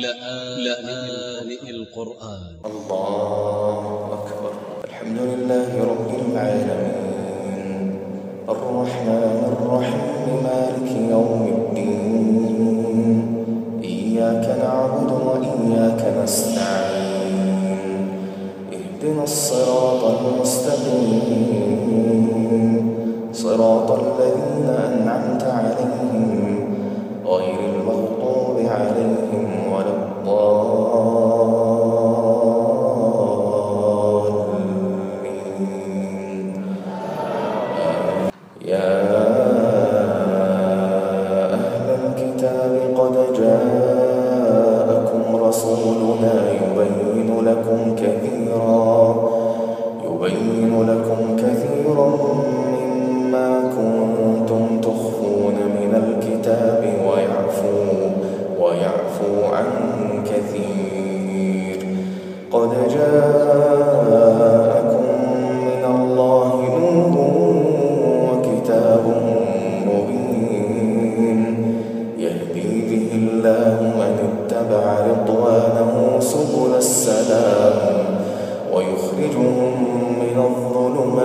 لآن القرآن. الله أكبر. الحمد لله رب العالمين. الرحمن الرحيم مالك يوم الدين.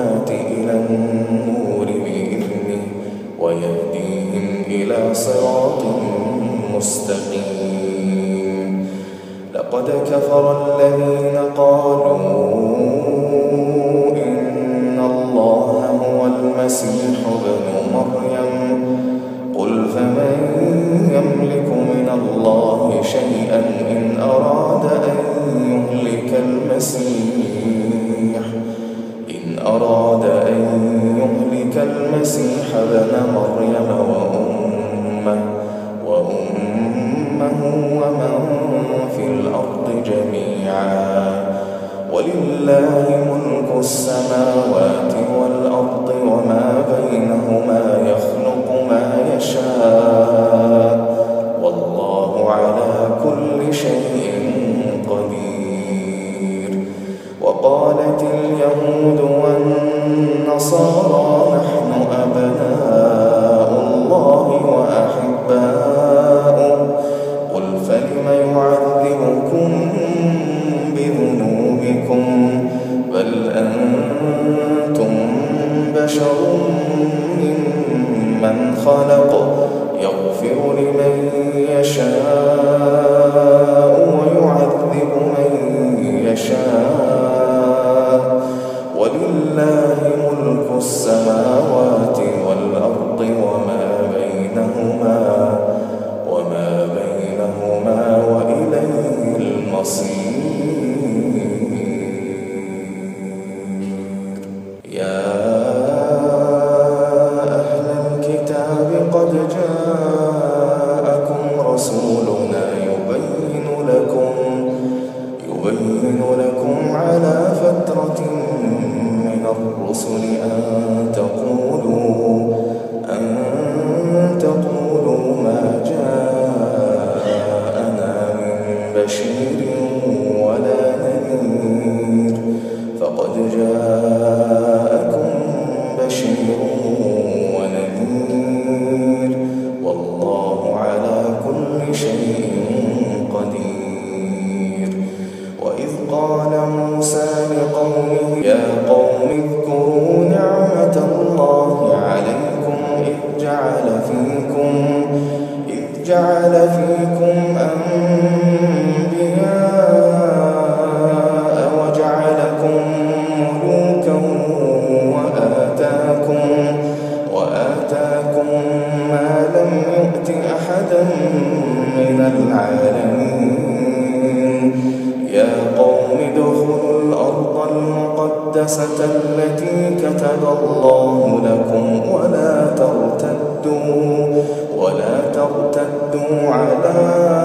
الظلمات إلى النور بإذنه ويهديهم إلى صراط مستقيم. لقد كفر الذين قالوا إن الله هو المسيح ابن مريم. قل فمن يملك من الله شيئا إن أراد أن يهلك المسيح؟ أراد أن يهلك المسيح ابن مريم وأمه وأمه ومن في الأرض جميعا. ولله ملك السماوات والأرض وما بينهما يخلق ما يشاء. والله على كل شيء قدير. وقالت فلم يعذبكم بذنوبكم بل أنتم بشر ممن خلق يغفر لمن قد جاءكم رسولنا يبين لكم يبين لكم على فترة من الرسل أن من العالمين. يا قوم ادخلوا الأرض المقدسة التي كتب الله لكم ولا ترتدوا ولا ترتدوا على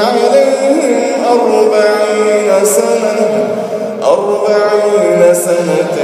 عليهم أربعين سنة أربعين سنة.